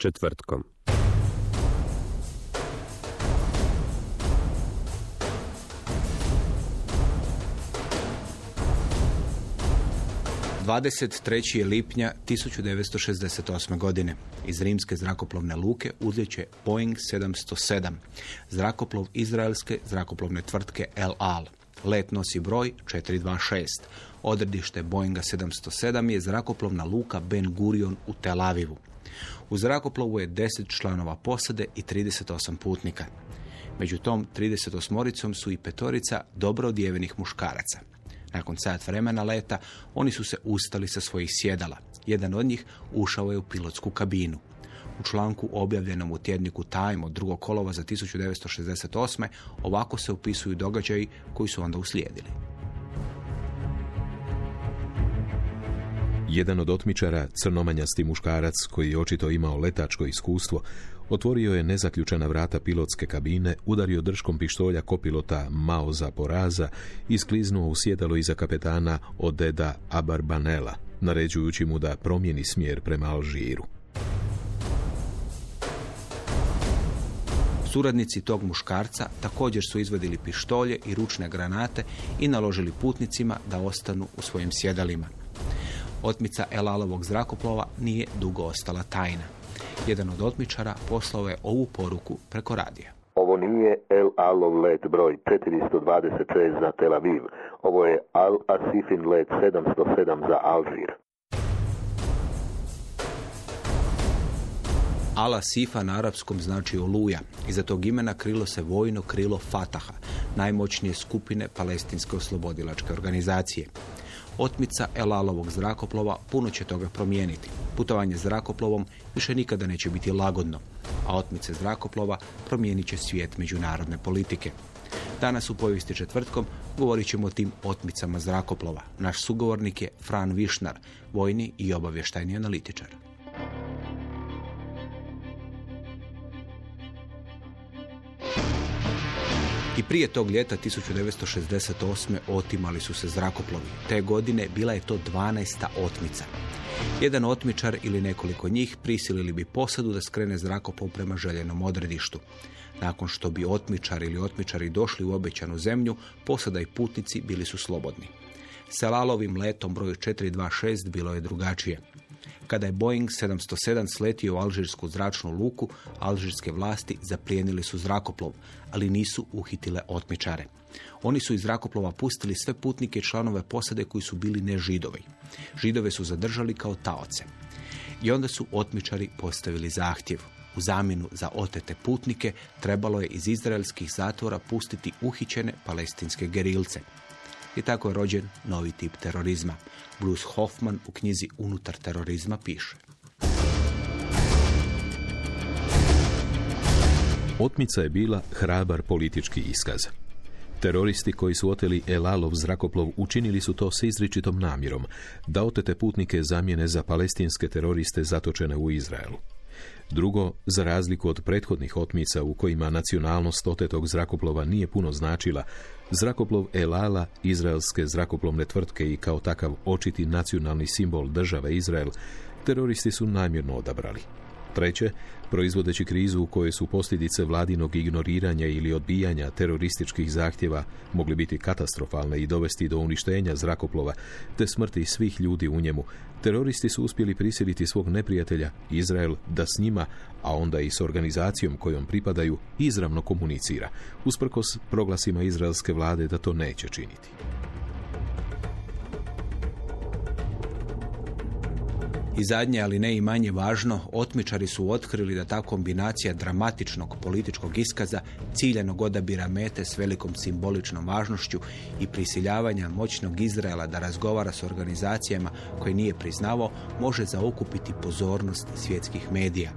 Četvrtkom. Dvadeset je lipnja 1968. godine. Iz rimske zrakoplovne luke uzljeće Boeing 707, zrakoplov izraelske zrakoplovne tvrtke El Al. Let nosi broj 426. Odredište Boeinga 707 je zrakoplovna luka Ben Gurion u Tel Avivu. U zrakoplovu je 10 članova posade i 38 putnika. Među tom 38-oricom su i petorica dobro odjevenih muškaraca. Nakon sat vremena leta, oni su se ustali sa svojih sjedala. Jedan od njih ušao je u pilotsku kabinu. U članku objavljenom u tjedniku Time od 2. kolova za 1968. ovako se opisuju događaji koji su onda uslijedili. Jedan od otmičara, crnomanjasti muškarac koji je očito imao letačko iskustvo, otvorio je nezaključana vrata pilotske kabine, udario drškom pištolja kopilota Maoza Poraza i skliznuo u sjedalo iza kapetana Odeda Abarbanela, naređujući mu da promijeni smjer prema Alžiru. Suradnici tog muškarca također su izvadili pištolje i ručne granate i naložili putnicima da ostanu u svojim sjedalima. Otmica Elalovog zrakoplova nije dugo ostala tajna. Jedan od otmičara poslao je ovu poruku preko radija. Ovo nije El Alov let broj 426 za Tel Aviv. Ovo je Al Asifin let 707 za Alžir. Ala Sifa na arapskom znači oluja. Iza tog imena krilo se vojno krilo Fataha, najmoćnije skupine palestinske oslobodilačke organizacije. Otmica Elalovog zrakoplova puno će toga promijeniti. Putovanje zrakoplovom više nikada neće biti lagodno, a otmice zrakoplova promijenit će svijet međunarodne politike. Danas u povijesti četvrtkom govorit ćemo o tim otmicama zrakoplova. Naš sugovornik je Fran Višnar, vojni i obavještajni analitičar. I prije tog ljeta 1968. otimali su se zrakoplovi. Te godine bila je to 12. otmica. Jedan otmičar ili nekoliko njih prisilili bi posadu da skrene zrakoplov prema željenom odredištu. Nakon što bi otmičar ili otmičari došli u obećanu zemlju, posada i putnici bili su slobodni. Sa Lalovim letom broju 426 bilo je drugačije. Kada je Boeing 707 sletio u alžirsku zračnu luku, alžirske vlasti zaplijenili su zrakoplov, ali nisu uhitile otmičare. Oni su iz zrakoplova pustili sve putnike i članove posade koji su bili ne židovi. Židove su zadržali kao taoce. I onda su otmičari postavili zahtjev. U zamjenu za otete putnike trebalo je iz izraelskih zatvora pustiti uhićene palestinske gerilce. I tako je rođen novi tip terorizma. Bruce Hoffman u knjizi Unutar terorizma piše. Otmica je bila hrabar politički iskaz. Teroristi koji su oteli Elalov zrakoplov učinili su to s izričitom namjerom da otete putnike zamijene za palestinske teroriste zatočene u Izraelu. Drugo, za razliku od prethodnih otmica u kojima nacionalnost otetog zrakoplova nije puno značila, zrakoplov Elala, izraelske zrakoplovne tvrtke i kao takav očiti nacionalni simbol države Izrael, teroristi su namjerno odabrali. Treće, proizvodeći krizu u kojoj su posljedice vladinog ignoriranja ili odbijanja terorističkih zahtjeva mogli biti katastrofalne i dovesti do uništenja zrakoplova te smrti svih ljudi u njemu, teroristi su uspjeli prisiliti svog neprijatelja, Izrael, da s njima, a onda i s organizacijom kojom pripadaju, izravno komunicira, usprkos proglasima izraelske vlade da to neće činiti. I zadnje, ali ne i manje važno, otmičari su otkrili da ta kombinacija dramatičnog političkog iskaza, ciljanog odabira mete s velikom simboličnom važnošću i prisiljavanja moćnog Izraela da razgovara s organizacijama koje nije priznavao, može zaokupiti pozornost svjetskih medija.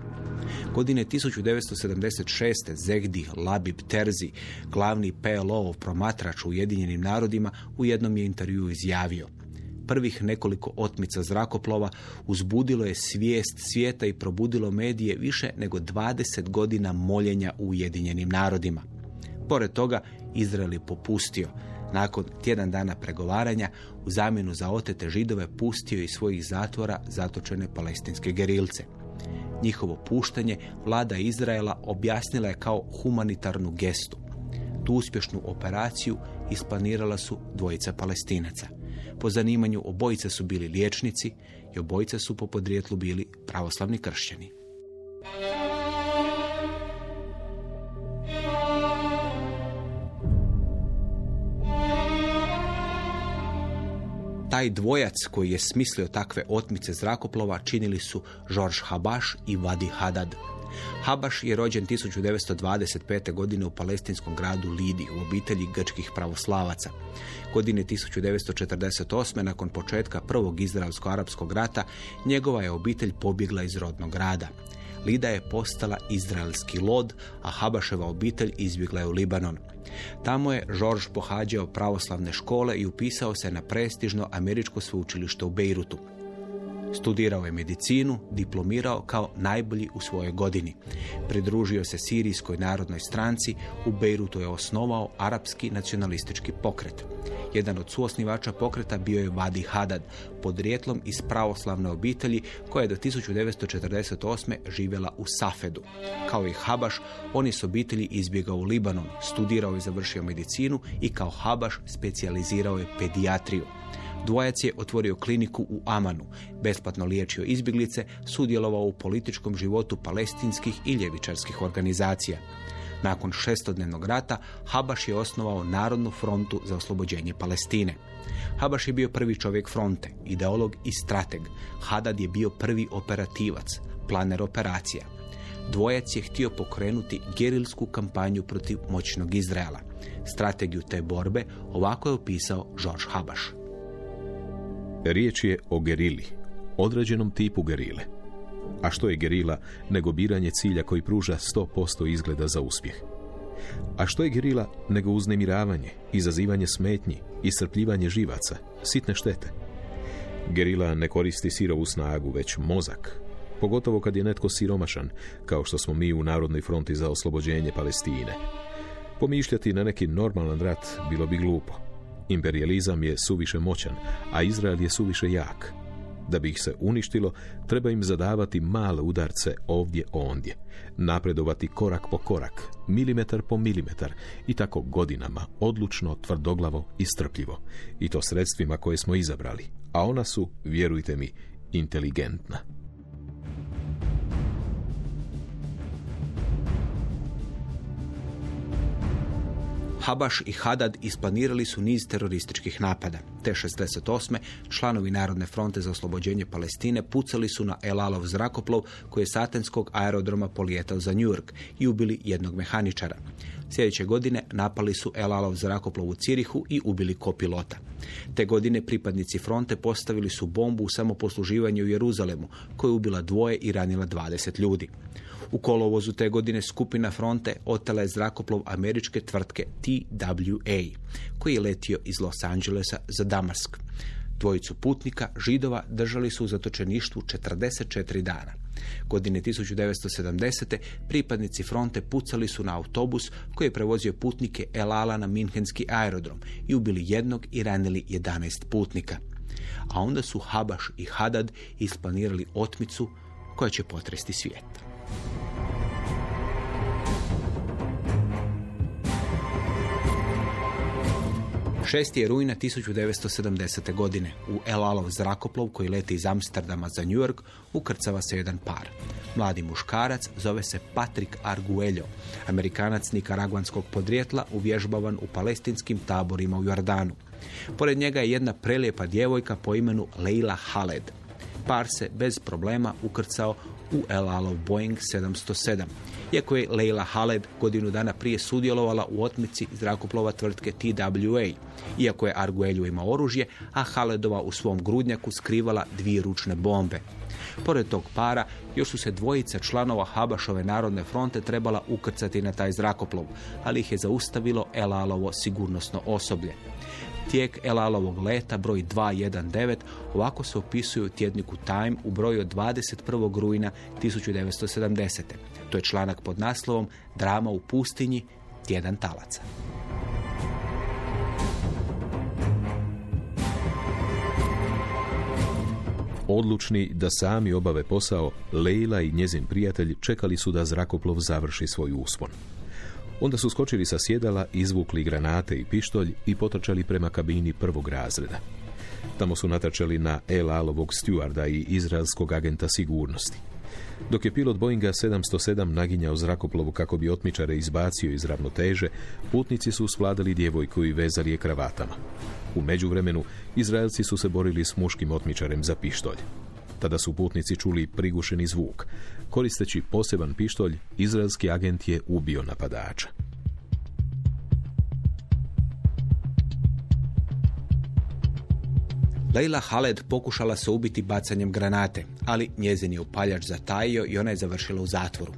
Godine 1976. Zegdi Labib Terzi, glavni PLO promatrač u Ujedinjenim narodima, u jednom je intervju izjavio – prvih nekoliko otmica zrakoplova uzbudilo je svijest svijeta i probudilo medije više nego 20 godina moljenja u Ujedinjenim narodima. Pored toga, Izrael je popustio. Nakon tjedan dana pregovaranja, u zamjenu za otete židove pustio iz svojih zatvora zatočene palestinske gerilce. Njihovo puštanje vlada Izraela objasnila je kao humanitarnu gestu. Tu uspješnu operaciju isplanirala su dvojica palestinaca. Po zanimanju obojice su bili liječnici i obojice su po podrijetlu bili pravoslavni kršćani. Taj dvojac koji je smislio takve otmice zrakoplova činili su George Habaš i Vadi Hadad. Habaš je rođen 1925. godine u palestinskom gradu Lidi u obitelji grčkih pravoslavaca. Godine 1948. nakon početka prvog izraelsko-arapskog rata njegova je obitelj pobjegla iz rodnog grada. Lida je postala izraelski lod, a Habaševa obitelj izbjegla je u Libanon. Tamo je George pohađao pravoslavne škole i upisao se na prestižno američko sveučilište u Beirutu. Studirao je medicinu, diplomirao kao najbolji u svojoj godini. Pridružio se Sirijskoj narodnoj stranci, u Beirutu je osnovao arapski nacionalistički pokret. Jedan od suosnivača pokreta bio je Vadi Hadad, podrijetlom iz pravoslavne obitelji koja je do 1948. živjela u Safedu. Kao i Habaš, on je s obitelji izbjegao u Libanon, studirao i završio medicinu i kao Habaš specijalizirao je pedijatriju. Dvojac je otvorio kliniku u Amanu, besplatno liječio izbjeglice, sudjelovao u političkom životu palestinskih i ljevičarskih organizacija. Nakon šestodnevnog rata Habaš je osnovao Narodnu frontu za oslobođenje Palestine. Habaš je bio prvi čovjek fronte, ideolog i strateg. Hadad je bio prvi operativac, planer operacija. Dvojac je htio pokrenuti gerilsku kampanju protiv moćnog Izraela. Strategiju te borbe ovako je opisao George Habaš. Riječ je o gerili, određenom tipu gerile. A što je gerila nego biranje cilja koji pruža 100% izgleda za uspjeh? A što je gerila nego uznemiravanje, izazivanje smetnji, iscrpljivanje živaca, sitne štete? Gerila ne koristi sirovu snagu, već mozak, pogotovo kad je netko siromašan, kao što smo mi u Narodnoj fronti za oslobođenje Palestine. Pomišljati na neki normalan rat bilo bi glupo. Imperializam je suviše moćan, a Izrael je suviše jak. Da bi ih se uništilo, treba im zadavati male udarce ovdje ondje, napredovati korak po korak, milimetar po milimetar i tako godinama, odlučno, tvrdoglavo i strpljivo. I to sredstvima koje smo izabrali, a ona su, vjerujte mi, inteligentna. Habaš i Hadad isplanirali su niz terorističkih napada. Te 68. članovi Narodne fronte za oslobođenje Palestine pucali su na Elalov zrakoplov koji je satenskog aerodroma polijetao za New York i ubili jednog mehaničara. Sljedeće godine napali su Elalov zrakoplov u Cirihu i ubili kopilota. Te godine pripadnici fronte postavili su bombu u samoposluživanju u Jeruzalemu, koja je ubila dvoje i ranila 20 ljudi. U kolovozu te godine skupina fronte otela je zrakoplov američke tvrtke TWA, koji je letio iz Los Angelesa za Damask. Dvojicu putnika, židova, držali su u zatočeništvu 44 dana. Godine 1970. pripadnici fronte pucali su na autobus koji je prevozio putnike Elala na Minhenski aerodrom i ubili jednog i ranili 11 putnika. A onda su Habaš i Hadad isplanirali otmicu koja će potresti svijet. 6. je rujna 1970. godine. U El Alov zrakoplov koji leti iz Amsterdama za New York ukrcava se jedan par. Mladi muškarac zove se Patrick Arguello, amerikanac nikaraguanskog podrijetla uvježbavan u palestinskim taborima u Jordanu. Pored njega je jedna prelijepa djevojka po imenu Leila Haled. Par se bez problema ukrcao u El Alov Boeing 707 iako je Leila Haled godinu dana prije sudjelovala u otmici zrakoplova tvrtke TWA, iako je Arguello imao oružje, a Haledova u svom grudnjaku skrivala dvije ručne bombe. Pored tog para, još su se dvojica članova Habašove narodne fronte trebala ukrcati na taj zrakoplov, ali ih je zaustavilo Elalovo sigurnosno osoblje. Tijek Elalovog leta broj 219 ovako se opisuje u tjedniku Time u broju od 21. rujna 1970. To je članak pod naslovom Drama u pustinji, tjedan talaca. Odlučni da sami obave posao, Leila i njezin prijatelj čekali su da zrakoplov završi svoj uspon. Onda su skočili sa sjedala, izvukli granate i pištolj i potrčali prema kabini prvog razreda. Tamo su natrčali na El Alovog stjuarda i izraelskog agenta sigurnosti. Dok je pilot Boeinga 707 naginjao zrakoplovu kako bi otmičare izbacio iz ravnoteže, putnici su svladali djevojku i vezali je kravatama. U međuvremenu, Izraelci su se borili s muškim otmičarem za pištolj. Tada su putnici čuli prigušeni zvuk. Koristeći poseban pištolj, izraelski agent je ubio napadača. Leila Haled pokušala se ubiti bacanjem granate, ali njezin je upaljač zatajio i ona je završila u zatvoru.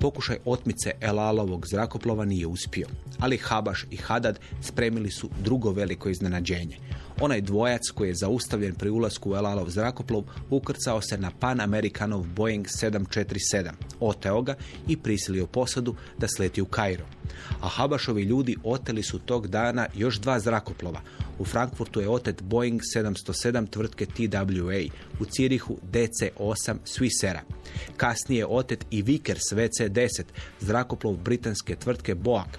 Pokušaj otmice Elalovog zrakoplova nije uspio, ali Habaš i Hadad spremili su drugo veliko iznenađenje. Onaj dvojac koji je zaustavljen pri ulasku u Elalov zrakoplov ukrcao se na Pan Americanov Boeing 747, oteo ga i prisilio posadu da sleti u Kairo. A Habašovi ljudi oteli su tog dana još dva zrakoplova. U Frankfurtu je otet Boeing 707 tvrtke TWA, u Cirihu DC-8 Swissera. Kasnije je otet i Vickers VC-10, zrakoplov britanske tvrtke Boak.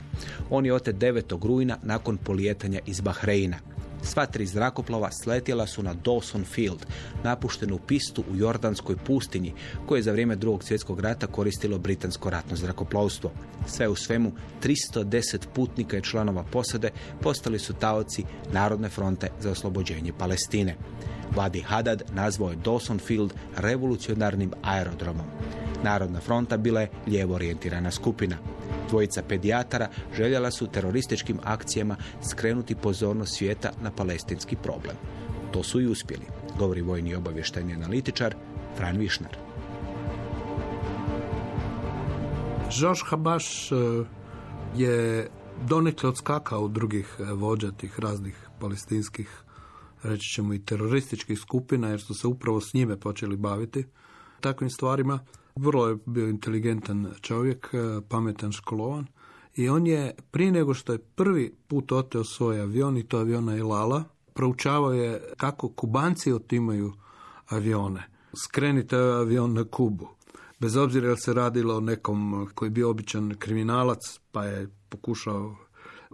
On je otet 9. rujna nakon polijetanja iz Bahreina. Sva tri zrakoplova sletjela su na Dawson Field, napuštenu pistu u Jordanskoj pustinji, koje je za vrijeme drugog svjetskog rata koristilo britansko ratno zrakoplovstvo. Sve u svemu, 310 putnika i članova posade postali su taoci Narodne fronte za oslobođenje Palestine. Vladi Hadad nazvao je Dawson Field revolucionarnim aerodromom. Narodna fronta bila je lijevo orijentirana skupina. Dvojica pedijatara željela su terorističkim akcijama skrenuti pozornost svijeta na palestinski problem. To su i uspjeli, govori vojni obavještajni analitičar Fran Višnar. Žoš Habaš e, je donekle odskakao od drugih e, vođa tih raznih palestinskih, reći ćemo i terorističkih skupina, jer su se upravo s njime počeli baviti takvim stvarima. Vrlo je bio inteligentan čovjek, e, pametan, školovan. I on je, prije nego što je prvi put oteo svoj avion, i to aviona Ilala, proučavao je kako kubanci otimaju avione. Skrenite avion na Kubu. Bez obzira jel se radilo o nekom koji je bio običan kriminalac, pa je pokušao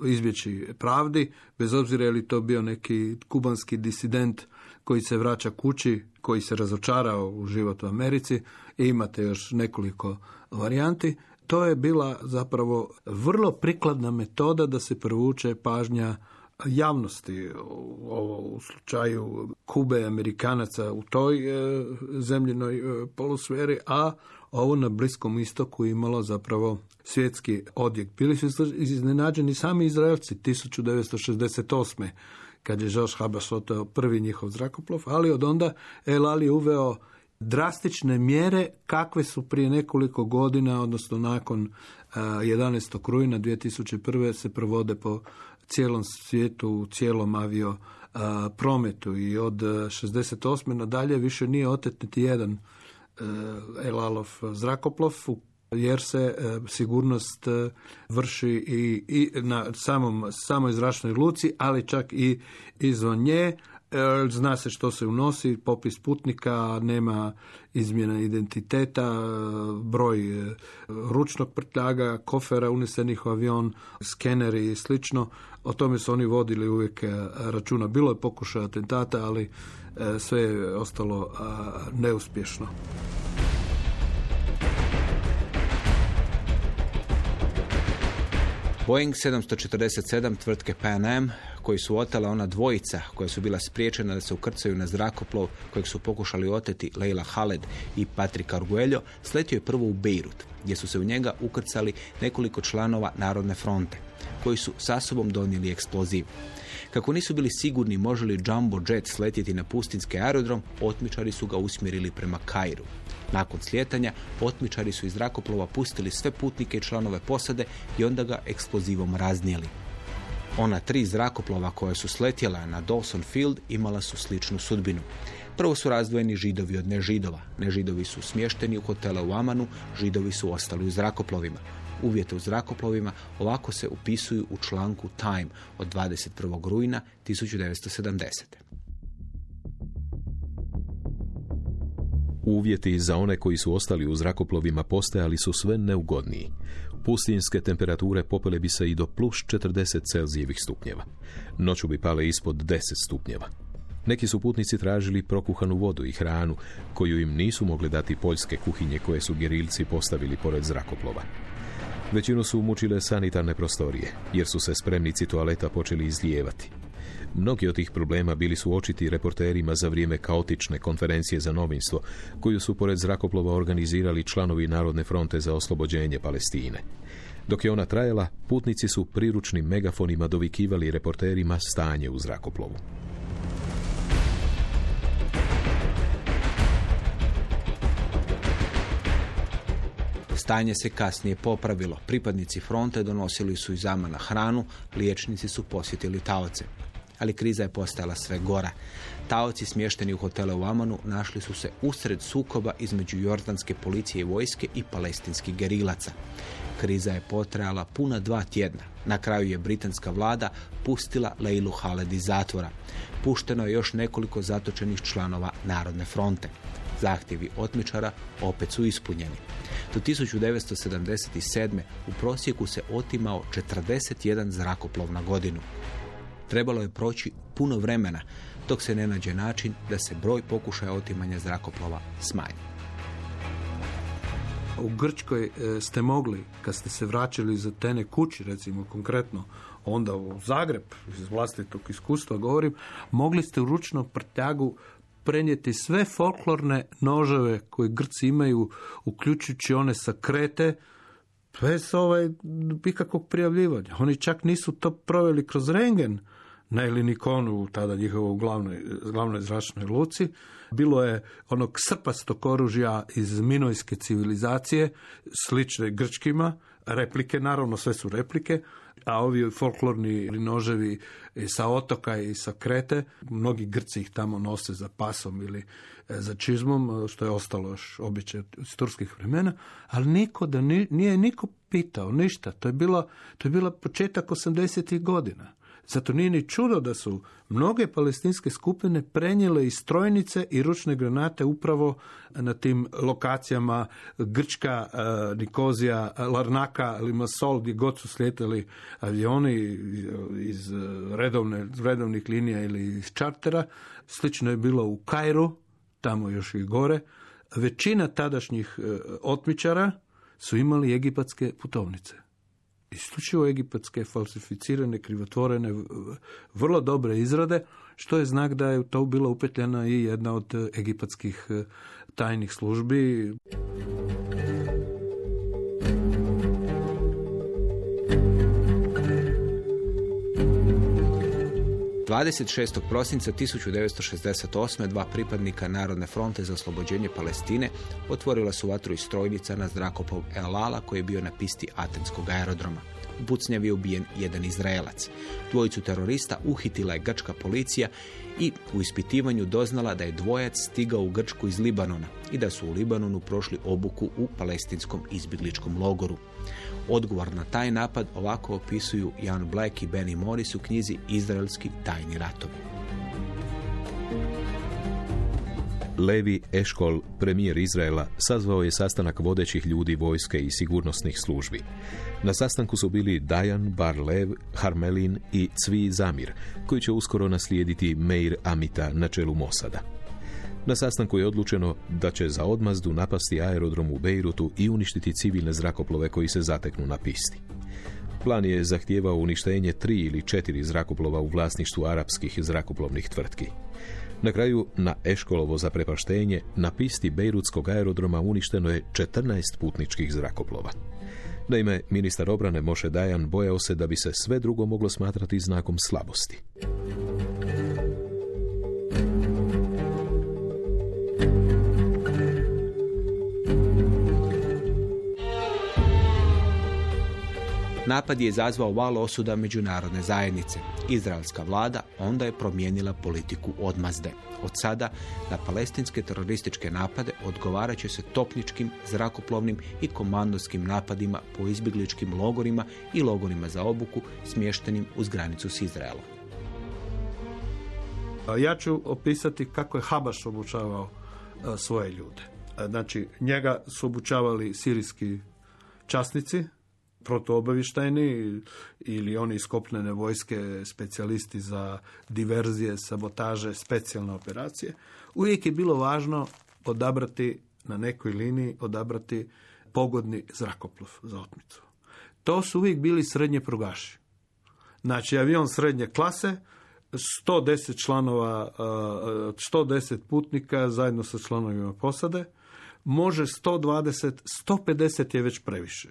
izbjeći pravdi, bez obzira je li to bio neki kubanski disident koji se vraća kući, koji se razočarao u život u Americi i imate još nekoliko varijanti. To je bila zapravo vrlo prikladna metoda da se provuče pažnja javnosti ovo u slučaju Kube Amerikanaca u toj e, zemljinoj e, polusferi, a ovo na Bliskom istoku imalo zapravo svjetski odjek. Bili su iznenađeni sami Izraelci 1968 kad je Žoš Habaš oteo prvi njihov zrakoplov, ali od onda El Ali uveo drastične mjere kakve su prije nekoliko godina, odnosno nakon 11. rujna 2001. se provode po cijelom svijetu, u cijelom avio prometu i od 68. nadalje više nije otet niti jedan Elalov zrakoplov u jer se e, sigurnost e, vrši i, i na samom, samoj zračnoj luci, ali čak i izvan nje, E, Zna se što se unosi, popis putnika, nema izmjena identiteta, broj ručnog prtljaga, kofera unesenih u avion, skeneri i slično. O tome su oni vodili uvijek računa. Bilo je pokušaj atentata, ali sve je ostalo neuspješno. Boeing 747 tvrtke Pan Am, koji su otela ona dvojica koja su bila spriječena da se ukrcaju na zrakoplov kojeg su pokušali oteti Leila Haled i Patrick Arguello, sletio je prvo u Beirut, gdje su se u njega ukrcali nekoliko članova Narodne fronte, koji su sa sobom donijeli eksploziv. Kako nisu bili sigurni može li Jumbo Jet sletjeti na pustinski aerodrom, otmičari su ga usmjerili prema Kairu. Nakon slijetanja, otmičari su iz zrakoplova pustili sve putnike i članove posade i onda ga eksplozivom raznijeli. Ona tri zrakoplova koja su sletjela na Dawson Field imala su sličnu sudbinu. Prvo su razdvojeni židovi od nežidova. Nežidovi su smješteni u hotele u Amanu, židovi su ostali u zrakoplovima. Uvjete u zrakoplovima ovako se upisuju u članku Time od 21. rujna 1970. Uvjeti za one koji su ostali u zrakoplovima postajali su sve neugodniji. Pustinske temperature popele bi se i do plus 40 Celzijevih stupnjeva. Noću bi pale ispod 10 stupnjeva. Neki su putnici tražili prokuhanu vodu i hranu, koju im nisu mogli dati poljske kuhinje koje su gerilci postavili pored zrakoplova. Većinu su mučile sanitarne prostorije, jer su se spremnici toaleta počeli izlijevati. Mnogi od tih problema bili su očiti reporterima za vrijeme kaotične konferencije za novinstvo, koju su pored zrakoplova organizirali članovi Narodne fronte za oslobođenje Palestine. Dok je ona trajala, putnici su priručnim megafonima dovikivali reporterima stanje u zrakoplovu. Stanje se kasnije popravilo. Pripadnici fronte donosili su iz Amana hranu, liječnici su posjetili taoce ali kriza je postajala sve gora. Taoci smješteni u hotele u Amanu našli su se usred sukoba između jordanske policije i vojske i palestinskih gerilaca. Kriza je potrajala puna dva tjedna. Na kraju je britanska vlada pustila Leilu Haled iz zatvora. Pušteno je još nekoliko zatočenih članova Narodne fronte. Zahtjevi otmičara opet su ispunjeni. Do 1977. u prosjeku se otimao 41 zrakoplov na godinu. Trebalo je proći puno vremena dok se ne nađe način da se broj pokušaja otimanja zrakoplova smanji. U Grčkoj e, ste mogli, kad ste se vraćali iz Atene kući, recimo konkretno, onda u Zagreb, iz vlastitog iskustva govorim, mogli ste u ručnom prtljagu prenijeti sve folklorne noževe koje Grci imaju, uključujući one sa krete, bez ovaj, ikakvog prijavljivanja. Oni čak nisu to proveli kroz rengen, na Elinikonu, tada njihovo glavnoj, glavnoj zračnoj luci. Bilo je onog srpastog oružja iz minojske civilizacije, slične grčkima, replike, naravno sve su replike, a ovi folklorni noževi sa otoka i sa krete, mnogi Grci ih tamo nose za pasom ili e, za čizmom, što je ostalo još običaj iz turskih vremena, ali niko da nije niko pitao ništa. To je bilo, to je bila početak 80. godina. Zato nije ni čudo da su mnoge palestinske skupine prenijele i strojnice i ručne granate upravo na tim lokacijama Grčka, e, Nikozija, Larnaka, Limasol, gdje god su slijetali avioni iz redovne, redovnih linija ili iz čartera. Slično je bilo u Kairu, tamo još i gore. Većina tadašnjih e, otmičara su imali egipatske putovnice isključivo egipatske falsificirane, krivotvorene, vrlo dobre izrade, što je znak da je to bila upetljena i jedna od egipatskih e, tajnih službi. 26. prosinca 1968. dva pripadnika Narodne fronte za oslobođenje Palestine otvorila su vatru iz strojnica na zrakoplov El Ala koji je bio na pisti Atenskog aerodroma. U je ubijen jedan Izraelac. Dvojicu terorista uhitila je grčka policija i u ispitivanju doznala da je dvojac stigao u Grčku iz Libanona i da su u Libanonu prošli obuku u palestinskom izbjegličkom logoru. Odgovor na taj napad ovako opisuju Jan Black i Benny Morris u knjizi Izraelski tajni ratovi. Levi Eškol, premijer Izraela, sazvao je sastanak vodećih ljudi vojske i sigurnosnih službi. Na sastanku su bili Dajan Barlev, Harmelin i Cvi Zamir, koji će uskoro naslijediti Meir Amita na čelu Mosada. Na sastanku je odlučeno da će za odmazdu napasti aerodrom u Beirutu i uništiti civilne zrakoplove koji se zateknu na pisti. Plan je zahtijevao uništenje tri ili četiri zrakoplova u vlasništvu arapskih zrakoplovnih tvrtki. Na kraju, na Eškolovo zaprepaštenje, na pisti Bejrutskog aerodroma uništeno je 14 putničkih zrakoplova. Naime, ministar obrane Moše Dajan bojao se da bi se sve drugo moglo smatrati znakom slabosti. Napad je izazvao val osuda međunarodne zajednice. Izraelska vlada onda je promijenila politiku odmazde. Od sada na palestinske terorističke napade odgovarat će se topničkim, zrakoplovnim i komandorskim napadima po izbjegličkim logorima i logorima za obuku smještenim uz granicu s Izraelom. Ja ću opisati kako je Habaš obučavao e, svoje ljude. E, Znači, njega su obučavali sirijski časnici, protuobavještajni ili oni iz kopnene vojske, specijalisti za diverzije, sabotaže, specijalne operacije. Uvijek je bilo važno odabrati na nekoj liniji, odabrati pogodni zrakoplov za otmicu. To su uvijek bili srednje prugaši. Znači, avion srednje klase, 110 članova, uh, 110 putnika zajedno sa članovima posade, može 120, 150 je već previše.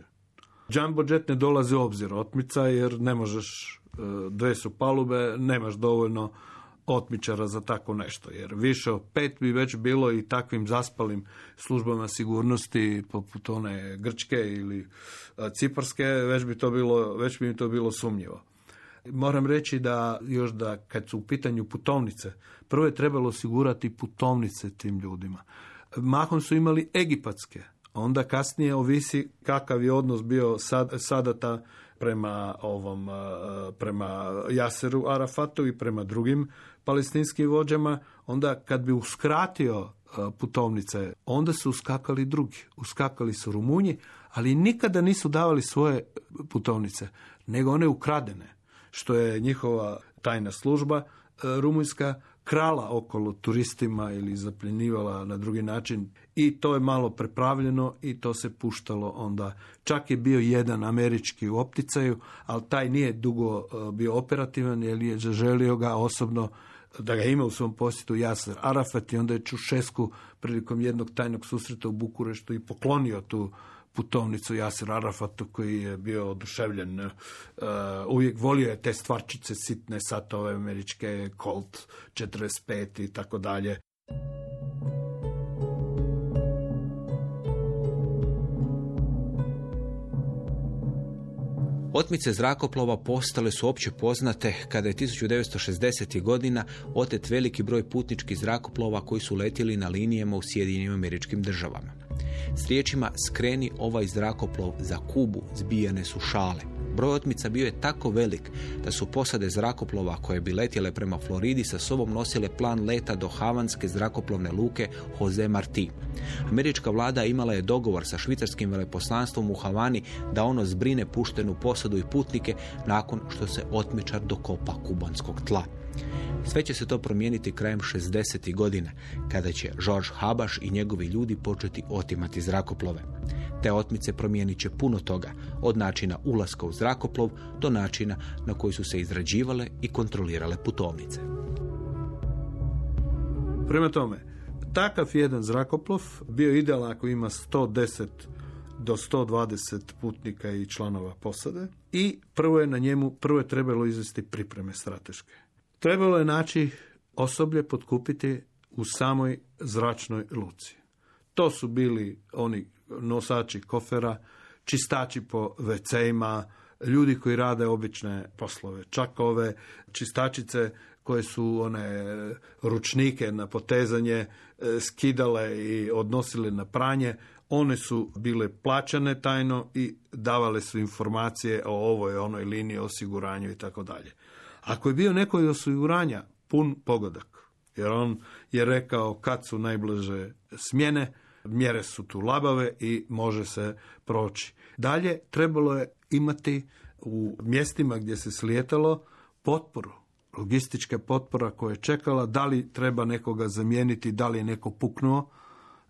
Jumbo jet ne dolazi u obzir otmica jer ne možeš, uh, dve su palube, nemaš dovoljno otmičara za tako nešto, jer više od pet bi već bilo i takvim zaspalim službama sigurnosti poput one grčke ili uh, ciparske, već bi to bilo, već bi im to bilo sumnjivo. Moram reći da još da kad su u pitanju putovnice, prvo je trebalo osigurati putovnice tim ljudima. Mahom su imali egipatske, onda kasnije ovisi kakav je odnos bio sad, sadata prema ovom eh, prema Jaseru Arafatu i prema drugim palestinskim vođama, onda kad bi uskratio eh, putovnice, onda su uskakali drugi. Uskakali su Rumunji, ali nikada nisu davali svoje putovnice, nego one ukradene što je njihova tajna služba e, rumunjska krala okolo turistima ili zapljenjivala na drugi način i to je malo prepravljeno i to se puštalo onda. Čak je bio jedan američki u opticaju, ali taj nije dugo e, bio operativan jer je zaželio ga osobno da ga ima u svom posjetu Jasar Arafat i onda je Čušesku prilikom jednog tajnog susreta u Bukureštu i poklonio tu putovnicu Jasir Arafatu koji je bio oduševljen. Uh, uvijek volio je te stvarčice sitne satove američke, Colt 45 i tako dalje. Otmice zrakoplova postale su opće poznate kada je 1960. godina otet veliki broj putničkih zrakoplova koji su letjeli na linijama u Sjedinjenim američkim državama. S riječima skreni ovaj zrakoplov za Kubu zbijane su šale. Broj otmica bio je tako velik da su posade zrakoplova koje bi letjele prema Floridi sa sobom nosile plan leta do Havanske zrakoplovne luke Jose Marti. Američka vlada imala je dogovor sa švicarskim veleposlanstvom u Havani da ono zbrine puštenu posadu i putnike nakon što se otmičar dokopa kubanskog tla. Sve će se to promijeniti krajem 60. godina, kada će George Habaš i njegovi ljudi početi otimati zrakoplove. Te otmice promijenit će puno toga, od načina ulaska u zrakoplov do načina na koji su se izrađivale i kontrolirale putovnice. Prema tome, takav jedan zrakoplov bio idealan ako ima 110 do 120 putnika i članova posade i prvo je na njemu, prvo je trebalo izvesti pripreme strateške. Trebalo je naći osoblje potkupiti u samoj zračnoj luci. To su bili oni nosači kofera, čistači po WC-ima, ljudi koji rade obične poslove, čak ove čistačice koje su one ručnike na potezanje e, skidale i odnosile na pranje, one su bile plaćane tajno i davale su informacije o ovoj onoj liniji osiguranju i tako dalje. Ako je bio neko od osiguranja pun pogodak Jer on je rekao kad su najbliže smjene, mjere su tu labave i može se proći. Dalje, trebalo je imati u mjestima gdje se slijetalo potporu, logistička potpora koja je čekala da li treba nekoga zamijeniti, da li je neko puknuo,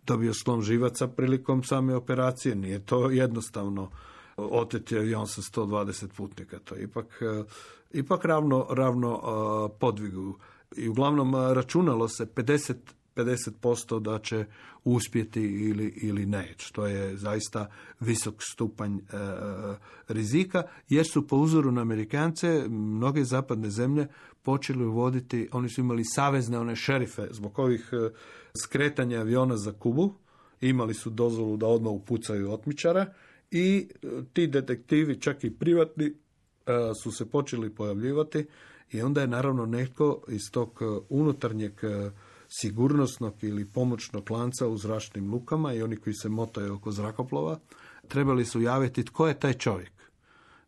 dobio slom živaca prilikom same operacije. Nije to jednostavno oteti avion sa 120 putnika. To je ipak, e, ipak ravno, ravno e, podvigu. I uglavnom e, računalo se 50 50% da će uspjeti ili, ili neće. To je zaista visok stupanj rizika, jer su po uzoru na Amerikance mnoge zapadne zemlje počeli uvoditi, oni su imali savezne one šerife zbog ovih skretanja aviona za Kubu, imali su dozvolu da odmah upucaju otmičara i e, ti detektivi, čak i privatni, e, su se počeli pojavljivati i onda je naravno netko iz tog e, unutarnjeg sigurnosnog ili pomoćnog lanca u zračnim lukama i oni koji se motaju oko zrakoplova, trebali su javiti tko je taj čovjek.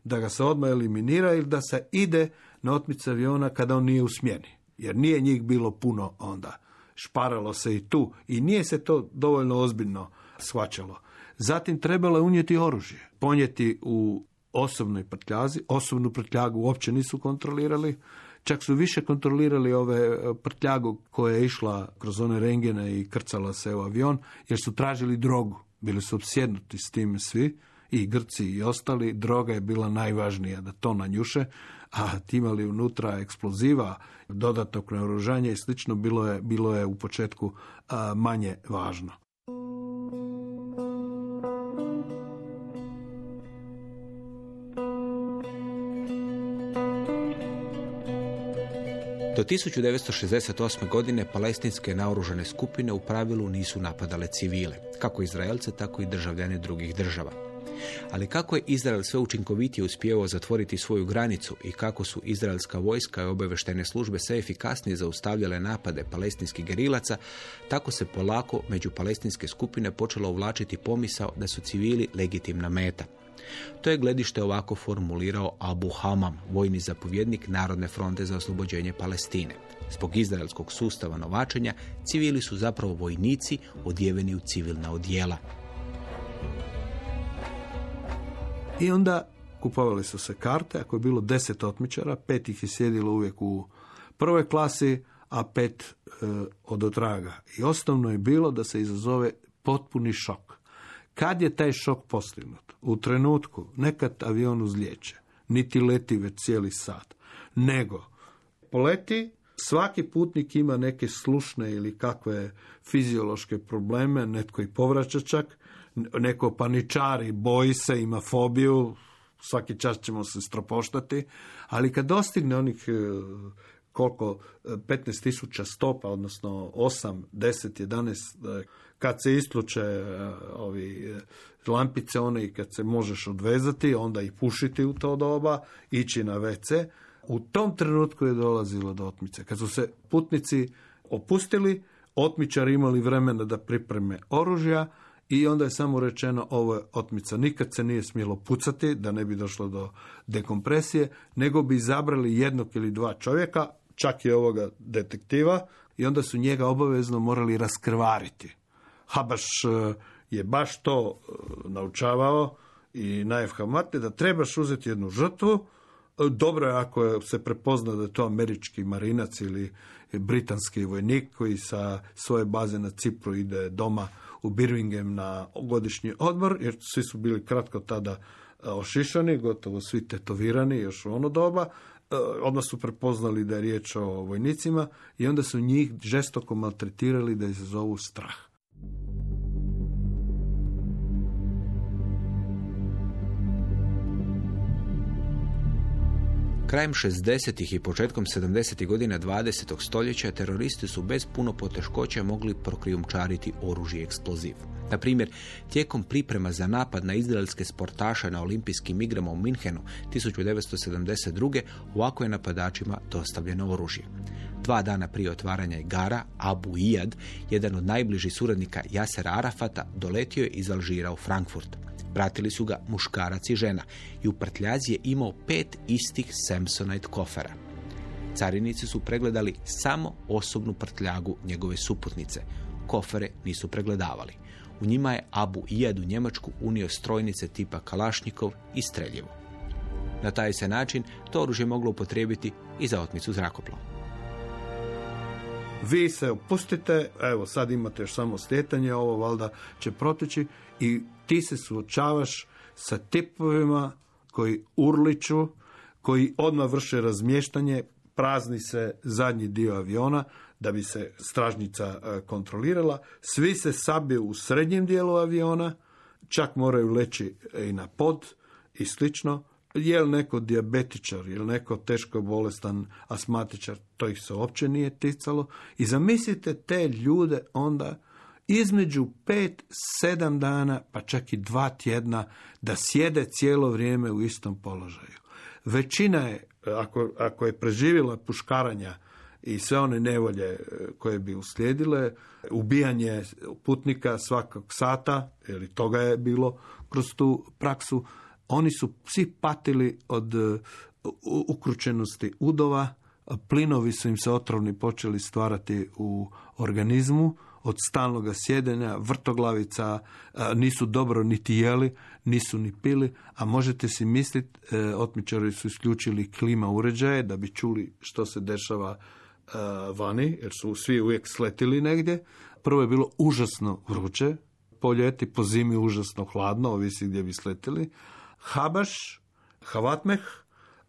Da ga se odmah eliminira ili da se ide na otmice aviona kada on nije u smjeni. Jer nije njih bilo puno onda. Šparalo se i tu i nije se to dovoljno ozbiljno shvaćalo. Zatim trebalo je unijeti oružje, ponijeti u osobnoj prtljazi, osobnu prtljagu uopće nisu kontrolirali, čak su više kontrolirali ove e, prtljagu koja je išla kroz one rengene i krcala se u avion, jer su tražili drogu. Bili su obsjednuti s tim svi, i Grci i ostali. Droga je bila najvažnija da to nanjuše, a imali unutra eksploziva, dodatnog naoružanja i slično, bilo je, bilo je u početku manje važno. Do 1968. godine palestinske naoružane skupine u pravilu nisu napadale civile, kako Izraelce, tako i državljane drugih država. Ali kako je Izrael sve učinkovitije uspjevao zatvoriti svoju granicu i kako su izraelska vojska i obaveštene službe sve efikasnije zaustavljale napade palestinskih gerilaca, tako se polako među palestinske skupine počelo uvlačiti pomisao da su civili legitimna meta. To je gledište ovako formulirao Abu Hamam, vojni zapovjednik Narodne fronte za oslobođenje Palestine. Zbog izraelskog sustava novačenja, civili su zapravo vojnici odjeveni u civilna odjela. I onda kupovali su se karte, ako je bilo deset otmičara, pet ih je sjedilo uvijek u prvoj klasi, a pet e, od otraga. I osnovno je bilo da se izazove potpuni šok. Kad je taj šok postignut? U trenutku nekad avion uzlijeće, niti leti već cijeli sat, nego poleti, svaki putnik ima neke slušne ili kakve fiziološke probleme, netko i povraća čak, neko paničari, boji se, ima fobiju, svaki čas ćemo se stropoštati, ali kad dostigne onih koliko, 15 tisuća stopa, odnosno 8, 10, 11, kad se isključe e, ovi e, lampice one i kad se možeš odvezati, onda i pušiti u to doba, ići na WC, u tom trenutku je dolazilo do otmice. Kad su se putnici opustili, otmičari imali vremena da pripreme oružja, i onda je samo rečeno ovo je otmica. Nikad se nije smjelo pucati da ne bi došlo do dekompresije, nego bi izabrali jednog ili dva čovjeka, čak i ovoga detektiva, i onda su njega obavezno morali raskrvariti. Habaš e, je baš to e, naučavao i na da trebaš uzeti jednu žrtvu, e, dobro je ako se prepozna da je to američki marinac ili britanski vojnik koji sa svoje baze na Cipru ide doma u Birmingham na godišnji odmor, jer svi su bili kratko tada ošišani, gotovo svi tetovirani još u ono doba, odmah su prepoznali da je riječ o vojnicima i onda su njih žestoko maltretirali da izazovu strah. Krajem 60. i početkom 70. godina 20. stoljeća teroristi su bez puno poteškoća mogli prokrijumčariti oružje eksploziv. Na primjer, tijekom priprema za napad na izraelske sportaše na olimpijskim igrama u Minhenu 1972. ovako je napadačima dostavljeno oružje. Dva dana prije otvaranja igara, Abu Iyad, jedan od najbližih suradnika Jasera Arafata, doletio je iz Alžira u Frankfurt. Pratili su ga muškarac i žena i u prtljazi je imao pet istih Samsonite kofera. Carinici su pregledali samo osobnu prtljagu njegove suputnice. Kofere nisu pregledavali. U njima je Abu Ijad u Njemačku unio strojnice tipa Kalašnikov i streljivo. Na taj se način to oružje moglo upotrijebiti i za otmicu zrakoplova. Vi se opustite, evo sad imate još samo slijetanje, ovo valjda će proteći i ti se suočavaš sa tipovima koji urliču, koji odmah vrše razmještanje, prazni se zadnji dio aviona da bi se stražnica e, kontrolirala, svi se sabiju u srednjem dijelu aviona, čak moraju leći i na pod i slično, je li neko dijabetičar, je li neko teško bolestan asmatičar, to ih se uopće nije ticalo. I zamislite te ljude onda između pet, sedam dana, pa čak i dva tjedna, da sjede cijelo vrijeme u istom položaju. Većina je, ako, ako je preživjela puškaranja i sve one nevolje e, koje bi uslijedile, ubijanje putnika svakog sata, ili toga je bilo kroz tu praksu, oni su svi patili od e, ukručenosti udova, plinovi su im se otrovni počeli stvarati u organizmu, od stalnoga sjedenja, vrtoglavica, e, nisu dobro niti jeli, nisu ni pili, a možete si misliti, otmičari su isključili klima uređaje da bi čuli što se dešava vani, jer su svi uvijek sletili negdje. Prvo je bilo užasno vruće, po ljeti, po zimi užasno hladno, ovisi gdje bi sletili, Habaš, Havatmeh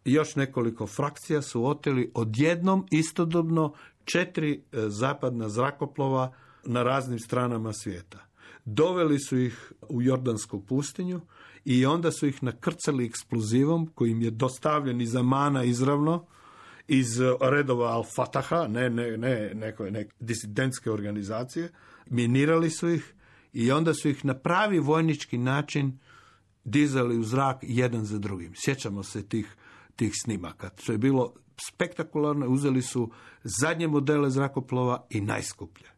i još nekoliko frakcija su oteli odjednom istodobno četiri e, zapadna zrakoplova na raznim stranama svijeta. Doveli su ih u Jordansku pustinju i onda su ih nakrcali eksplozivom koji im je dostavljen iz Amana izravno iz redova Al-Fataha, ne, ne, ne, neko, ne, disidentske organizacije, minirali su ih i onda su ih na pravi vojnički način dizali u zrak jedan za drugim. Sjećamo se tih, tih snimaka. To je bilo spektakularno. Uzeli su zadnje modele zrakoplova i najskuplje.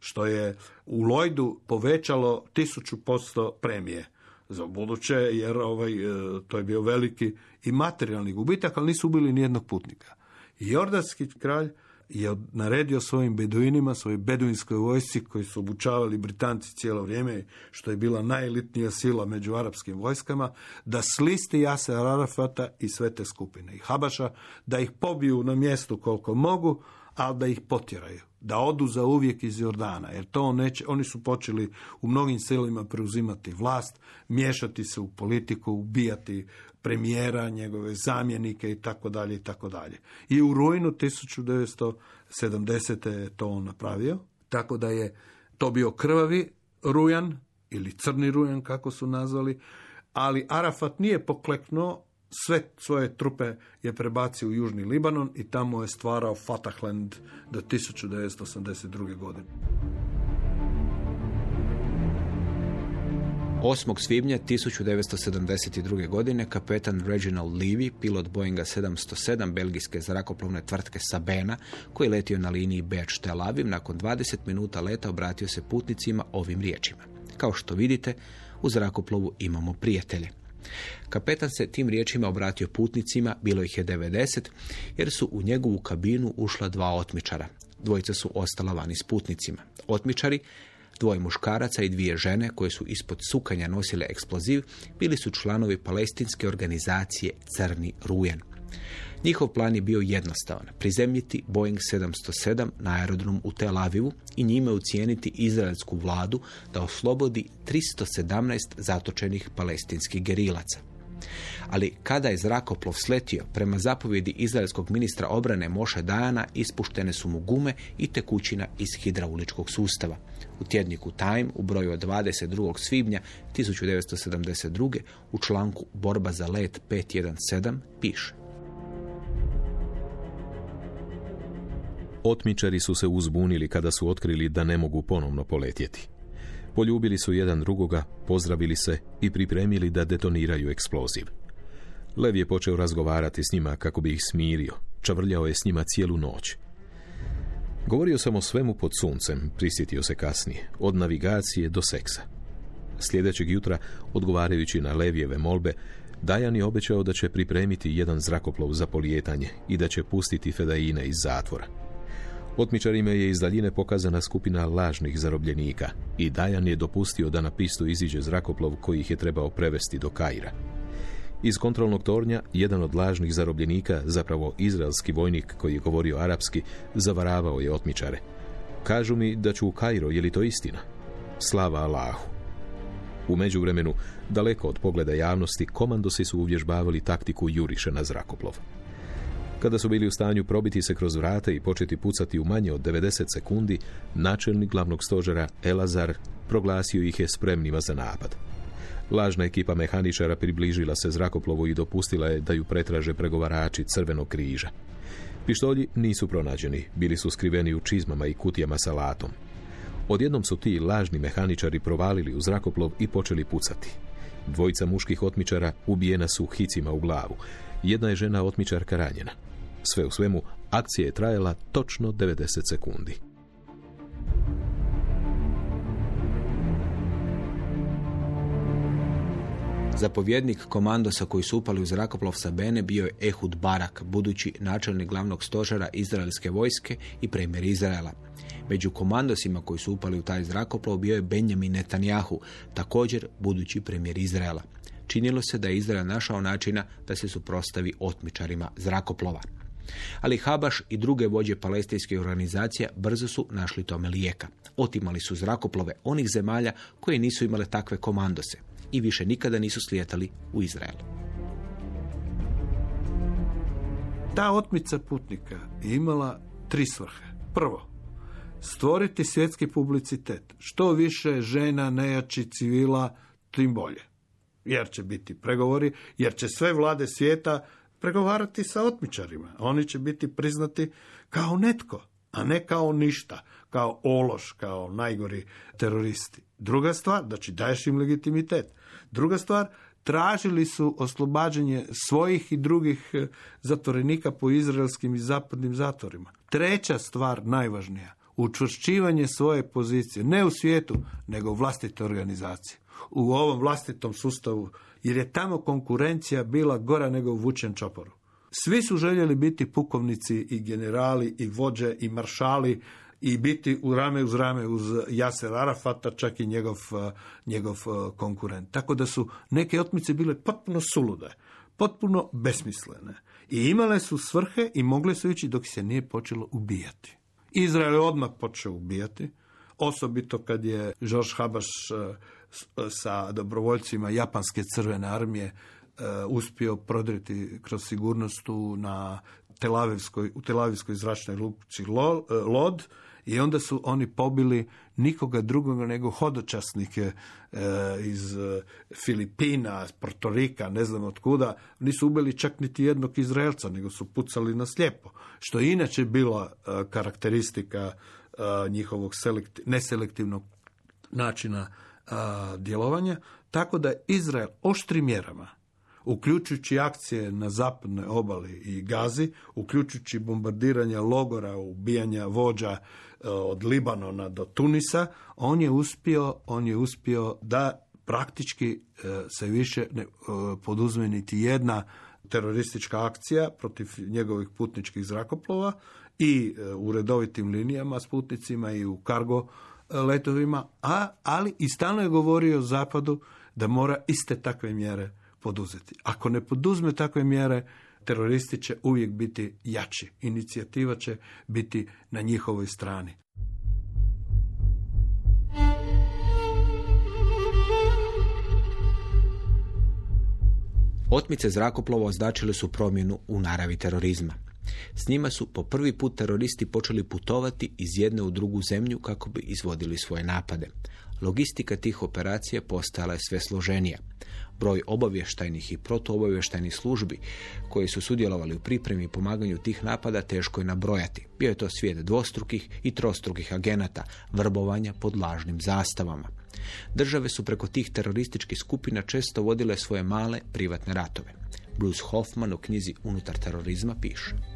Što je u Lloydu povećalo tisuću posto premije za buduće, jer ovaj, e, to je bio veliki i materijalni gubitak, ali nisu ubili nijednog putnika. Jordanski kralj je naredio svojim beduinima, svojoj beduinskoj vojsci koji su obučavali Britanci cijelo vrijeme, što je bila najelitnija sila među arapskim vojskama, da slisti Jase Arafata i sve te skupine i Habaša, da ih pobiju na mjestu koliko mogu, ali da ih potjeraju, da odu za uvijek iz Jordana, jer to neće, oni su počeli u mnogim selima preuzimati vlast, miješati se u politiku, ubijati premijera, njegove zamjenike i tako dalje i tako dalje. I u rujnu 1970. je to on napravio, tako da je to bio krvavi rujan ili crni rujan kako su nazvali, ali Arafat nije pokleknuo, sve svoje trupe je prebacio u Južni Libanon i tamo je stvarao Fatahland do 1982. godine. 8. svibnja 1972. godine kapetan Reginald Levy, pilot Boeinga 707 belgijske zrakoplovne tvrtke Sabena, koji je letio na liniji Beč Tel Aviv, nakon 20 minuta leta obratio se putnicima ovim riječima. Kao što vidite, u zrakoplovu imamo prijatelje. Kapetan se tim riječima obratio putnicima, bilo ih je 90, jer su u njegovu kabinu ušla dva otmičara. Dvojica su ostala vani s putnicima. Otmičari Dvoje muškaraca i dvije žene koje su ispod sukanja nosile eksploziv bili su članovi palestinske organizacije Crni Rujen. Njihov plan je bio jednostavan, prizemljiti Boeing 707 na aerodrom u Tel Avivu i njime ucijeniti izraelsku vladu da oslobodi 317 zatočenih palestinskih gerilaca. Ali kada je zrakoplov sletio, prema zapovjedi izraelskog ministra obrane Moše Dajana ispuštene su mu gume i tekućina iz hidrauličkog sustava. U tjedniku Time u broju od 22. svibnja 1972. u članku Borba za let 517 piše. Otmičari su se uzbunili kada su otkrili da ne mogu ponovno poletjeti. Poljubili su jedan drugoga, pozdravili se i pripremili da detoniraju eksploziv. Lev je počeo razgovarati s njima kako bi ih smirio. Čavrljao je s njima cijelu noć. Govorio sam o svemu pod suncem, prisjetio se kasnije, od navigacije do seksa. Sljedećeg jutra, odgovarajući na Levijeve molbe, Dajan je obećao da će pripremiti jedan zrakoplov za polijetanje i da će pustiti Fedaine iz zatvora. Otmičarima je iz daljine pokazana skupina lažnih zarobljenika i Dajan je dopustio da na pistu iziđe zrakoplov koji ih je trebao prevesti do Kaira. Iz kontrolnog tornja jedan od lažnih zarobljenika, zapravo izraelski vojnik koji je govorio arapski, zavaravao je otmičare. Kažu mi da ću u Kairo, je li to istina? Slava Allahu. U međuvremenu, daleko od pogleda javnosti, komandosi su uvježbavali taktiku juriša na zrakoplov. Kada su bili u stanju probiti se kroz vrata i početi pucati u manje od 90 sekundi, načelnik glavnog stožera Elazar proglasio ih je spremnima za napad. Lažna ekipa mehaničara približila se zrakoplovu i dopustila je da ju pretraže pregovarači Crvenog križa. Pištolji nisu pronađeni, bili su skriveni u čizmama i kutijama sa latom. Odjednom su ti lažni mehaničari provalili u zrakoplov i počeli pucati. Dvojica muških otmičara ubijena su hicima u glavu. Jedna je žena otmičarka ranjena. Sve u svemu, akcija je trajala točno 90 sekundi. Zapovjednik komandosa koji su upali u zrakoplov sa Bene bio je Ehud Barak, budući načelnik glavnog stožera izraelske vojske i premijer Izraela. Među komandosima koji su upali u taj zrakoplov bio je Benjamin Netanjahu, također budući premijer Izraela. Činilo se da je Izrael našao načina da se suprostavi otmičarima zrakoplova. Ali Habaš i druge vođe palestinskih organizacija brzo su našli tome lijeka. Otimali su zrakoplove onih zemalja koje nisu imale takve komandose i više nikada nisu slijetali u Izrael. Ta otmica putnika je imala tri svrhe. Prvo, stvoriti svjetski publicitet. Što više žena, nejači, civila, tim bolje. Jer će biti pregovori, jer će sve vlade svijeta pregovarati sa otmičarima. Oni će biti priznati kao netko, a ne kao ništa, kao ološ, kao najgori teroristi. Druga stvar, znači daješ im legitimitet. Druga stvar, tražili su oslobađanje svojih i drugih e, zatvorenika po izraelskim i zapadnim zatvorima. Treća stvar, najvažnija, učvršćivanje svoje pozicije, ne u svijetu, nego u vlastitoj organizaciji. U ovom vlastitom sustavu, jer je tamo konkurencija bila gora nego u vučen čoporu. Svi su željeli biti pukovnici i generali i vođe i maršali i biti u rame uz rame uz Jaser Arafata, čak i njegov, njegov konkurent. Tako da su neke otmice bile potpuno sulude, potpuno besmislene. I imale su svrhe i mogle su ići dok se nije počelo ubijati. Izrael je odmah počeo ubijati, osobito kad je George Habaš sa dobrovoljcima japanske crvene armije uspio prodriti kroz sigurnost na Telavivskoj, u Telavivskoj zračnoj luci Lod i onda su oni pobili nikoga drugoga nego hodočasnike e, iz e, Filipina, Portorika, ne znam od kuda. Nisu ubili čak niti jednog Izraelca, nego su pucali na slijepo. Što je inače bila e, karakteristika njihovog neselektivnog načina djelovanja. Tako da Izrael oštrim mjerama uključujući akcije na zapadnoj obali i Gazi, uključujući bombardiranja logora, ubijanja vođa e, od Libanona do Tunisa, on je uspio, on je uspio da praktički e, se više ne e, poduzme niti jedna teroristička akcija protiv njegovih putničkih zrakoplova i u redovitim linijama s putnicima i u kargo letovima, a, ali i stalno je govorio zapadu da mora iste takve mjere poduzeti. Ako ne poduzme takve mjere, teroristi će uvijek biti jači. Inicijativa će biti na njihovoj strani. Otmice zrakoplova označile su promjenu u naravi terorizma. S njima su po prvi put teroristi počeli putovati iz jedne u drugu zemlju kako bi izvodili svoje napade. Logistika tih operacija postajala je sve složenija. Broj obavještajnih i protuobavještajnih službi koji su sudjelovali u pripremi i pomaganju tih napada teško je nabrojati. Bio je to svijet dvostrukih i trostrukih agenata, vrbovanja pod lažnim zastavama. Države su preko tih terorističkih skupina često vodile svoje male privatne ratove. Bruce Hoffman u knjizi Unutar terorizma piše.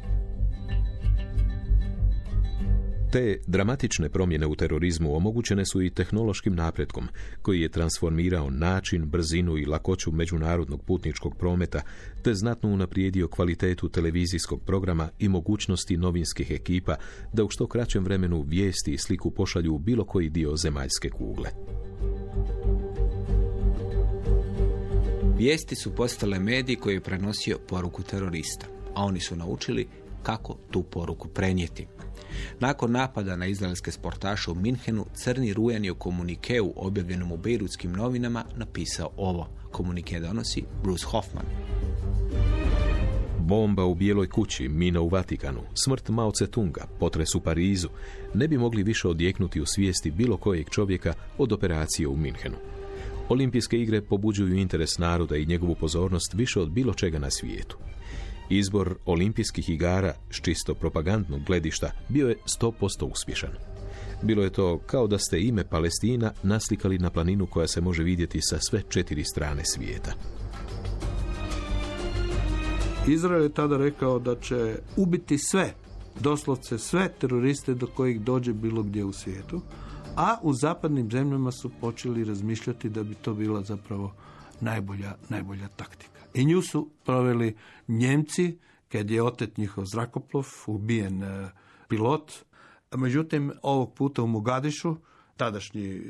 Te dramatične promjene u terorizmu omogućene su i tehnološkim napretkom, koji je transformirao način, brzinu i lakoću međunarodnog putničkog prometa, te znatno unaprijedio kvalitetu televizijskog programa i mogućnosti novinskih ekipa da u što kraćem vremenu vijesti i sliku pošalju u bilo koji dio zemaljske kugle. Vijesti su postale mediji koji je prenosio poruku terorista, a oni su naučili kako tu poruku prenijeti. Nakon napada na izraelske sportaše u Minhenu, Crni Rujan je u komunikeu objavljenom u beirutskim novinama napisao ovo. Komunike donosi Bruce Hoffman. Bomba u Bijeloj kući, mina u Vatikanu, smrt Mao Tse-tunga, potres u Parizu, ne bi mogli više odjeknuti u svijesti bilo kojeg čovjeka od operacije u Minhenu. Olimpijske igre pobuđuju interes naroda i njegovu pozornost više od bilo čega na svijetu. Izbor olimpijskih igara s čisto propagandnog gledišta bio je 100% uspješan. Bilo je to kao da ste ime Palestina naslikali na planinu koja se može vidjeti sa sve četiri strane svijeta. Izrael je tada rekao da će ubiti sve, doslovce sve teroriste do kojih dođe bilo gdje u svijetu, a u zapadnim zemljama su počeli razmišljati da bi to bila zapravo najbolja, najbolja taktika. I nju su proveli Njemci, kad je otet njihov zrakoplov, ubijen e, pilot. Međutim, ovog puta u Mogadišu, tadašnji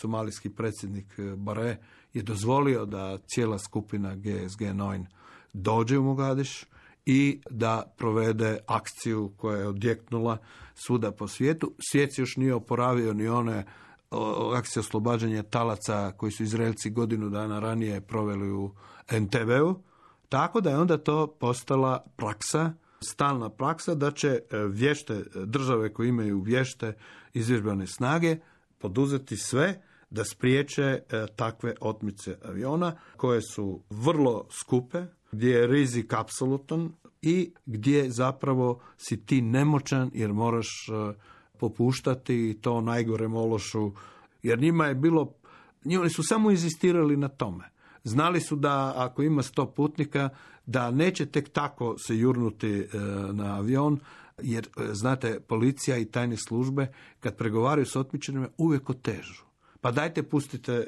somalijski predsjednik e, Bare je dozvolio da cijela skupina GSG 9 dođe u Mogadiš i da provede akciju koja je odjeknula svuda po svijetu. Svijet još nije oporavio ni one akcije oslobađanja talaca koji su Izraelci godinu dana ranije proveli u NTV-u. Tako da je onda to postala praksa, stalna praksa da će e, vješte države koje imaju vješte izvježbane snage poduzeti sve da spriječe e, takve otmice aviona koje su vrlo skupe, gdje je rizik apsolutan i gdje zapravo si ti nemoćan jer moraš e, popuštati to najgore mološu, jer njima je bilo, oni su samo inzistirali na tome. Znali su da ako ima sto putnika, da neće tek tako se jurnuti e, na avion, jer e, znate, policija i tajne službe kad pregovaraju s otmičenima uvijek otežu. Pa dajte pustite e,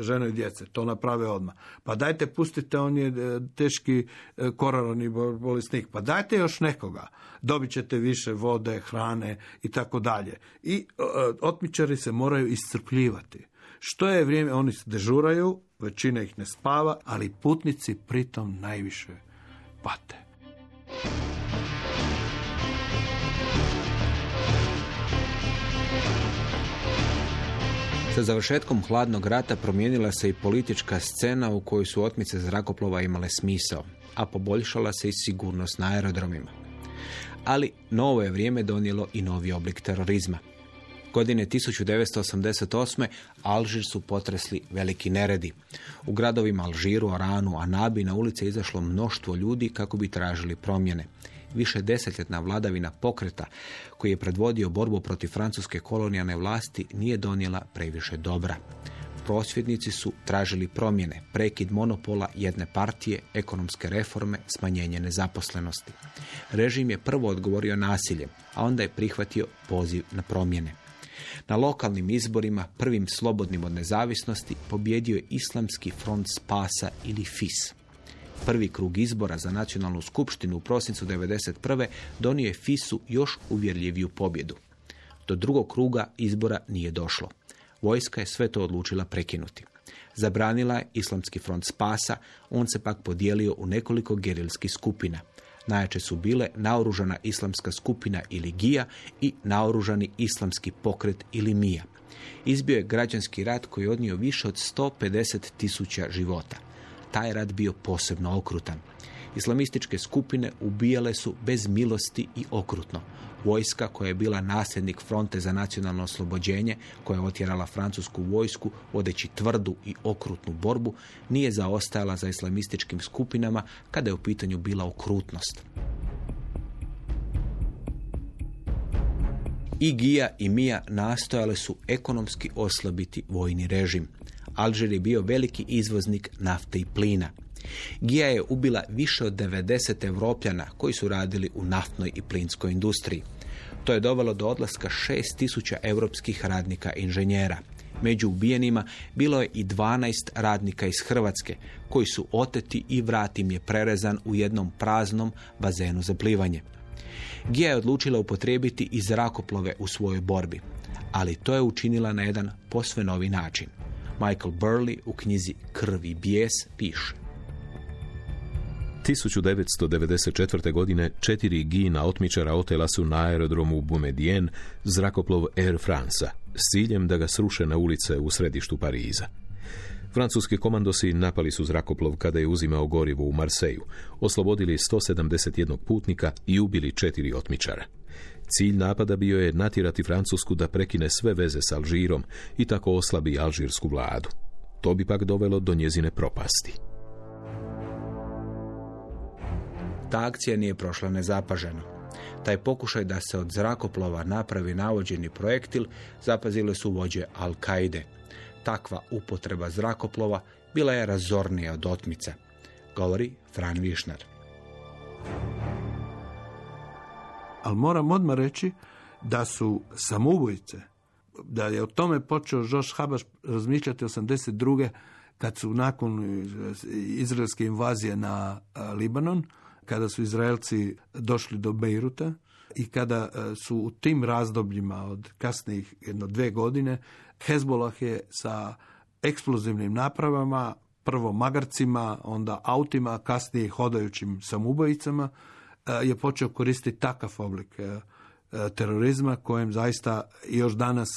žene i djece, to naprave odmah. Pa dajte pustite on je teški koraroni bolesnik. Pa dajte još nekoga. Dobit ćete više vode, hrane i tako dalje. I otmičari se moraju iscrpljivati. Što je vrijeme, oni se dežuraju, većina ih ne spava, ali putnici pritom najviše pate. Sa završetkom hladnog rata promijenila se i politička scena u kojoj su otmice zrakoplova imale smisao, a poboljšala se i sigurnost na aerodromima. Ali novo je vrijeme donijelo i novi oblik terorizma. Godine 1988. Alžir su potresli veliki neredi. U gradovima Alžiru, Aranu, Anabi na ulice izašlo mnoštvo ljudi kako bi tražili promjene više desetljetna vladavina pokreta koji je predvodio borbu protiv francuske kolonijalne vlasti nije donijela previše dobra. Prosvjednici su tražili promjene, prekid monopola jedne partije, ekonomske reforme, smanjenje nezaposlenosti. Režim je prvo odgovorio nasiljem, a onda je prihvatio poziv na promjene. Na lokalnim izborima, prvim slobodnim od nezavisnosti, pobjedio je Islamski front spasa ili FIS. Prvi krug izbora za nacionalnu skupštinu u prosincu 1991. donio je FIS-u još uvjerljiviju pobjedu. Do drugog kruga izbora nije došlo. Vojska je sve to odlučila prekinuti. Zabranila je Islamski front spasa, on se pak podijelio u nekoliko gerilskih skupina. Najjače su bile naoružana islamska skupina ili GIA i naoružani islamski pokret ili MIA. Izbio je građanski rat koji je odnio više od 150 tisuća života taj rat bio posebno okrutan. Islamističke skupine ubijale su bez milosti i okrutno. Vojska koja je bila nasljednik fronte za nacionalno oslobođenje, koja je otjerala francusku vojsku vodeći tvrdu i okrutnu borbu, nije zaostajala za islamističkim skupinama kada je u pitanju bila okrutnost. I Gija i Mija nastojale su ekonomski oslabiti vojni režim. Alžir je bio veliki izvoznik nafte i plina. Gija je ubila više od 90 evropljana koji su radili u naftnoj i plinskoj industriji. To je dovelo do odlaska 6000 europskih radnika inženjera. Među ubijenima bilo je i 12 radnika iz Hrvatske, koji su oteti i vrat im je prerezan u jednom praznom bazenu za plivanje. Gija je odlučila upotrijebiti i zrakoplove u svojoj borbi, ali to je učinila na jedan posve novi način. Michael Burley u knjizi Krvi bijes piše. 1994. godine četiri gina otmičara otela su na aerodromu Boumedien zrakoplov Air France s ciljem da ga sruše na ulice u središtu Pariza. Francuski komandosi napali su zrakoplov kada je uzimao gorivo u Marseju, oslobodili 171 putnika i ubili četiri otmičara. Cilj napada bio je natjerati Francusku da prekine sve veze s Alžirom i tako oslabi alžirsku vladu. To bi pak dovelo do njezine propasti. Ta akcija nije prošla nezapaženo. Taj pokušaj da se od zrakoplova napravi navođeni projektil zapazile su vođe Al-Kaide. Takva upotreba zrakoplova bila je razornija od otmica, govori Fran Višnar. Ali moram odmah reći da su samoubojice, da je o tome počeo Žoš Habaš razmišljati 82. kad su nakon izraelske invazije na Libanon, kada su Izraelci došli do Beiruta i kada su u tim razdobljima od kasnijih jedno dve godine Hezbollah je sa eksplozivnim napravama, prvo magarcima, onda autima, kasnije hodajućim samubojicama, je počeo koristiti takav oblik terorizma kojem zaista još danas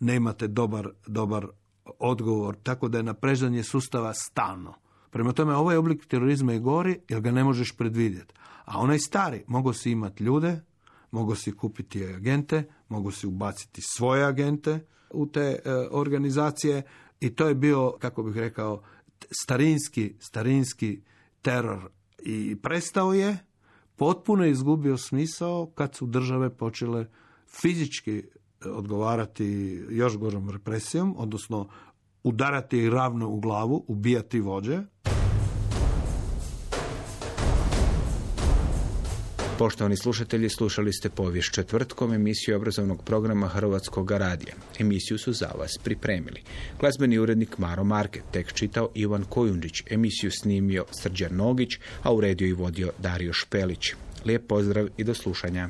nemate dobar, dobar odgovor. Tako da je naprežanje sustava stalno. Prema tome, ovaj oblik terorizma je gori jer ga ne možeš predvidjeti. A onaj stari, mogu si imati ljude, mogu si kupiti agente, mogu si ubaciti svoje agente u te e, organizacije i to je bio, kako bih rekao, starinski, starinski teror i prestao je, potpuno izgubio smisao kad su države počele fizički odgovarati još gorom represijom, odnosno udarati ravno u glavu, ubijati vođe. Poštovani slušatelji, slušali ste povijest četvrtkom emisiju obrazovnog programa Hrvatskog radija. Emisiju su za vas pripremili. Glazbeni urednik Maro Market, tek čitao Ivan Kojundžić, emisiju snimio Srđan Nogić, a uredio i vodio Dario Špelić. Lijep pozdrav i do slušanja.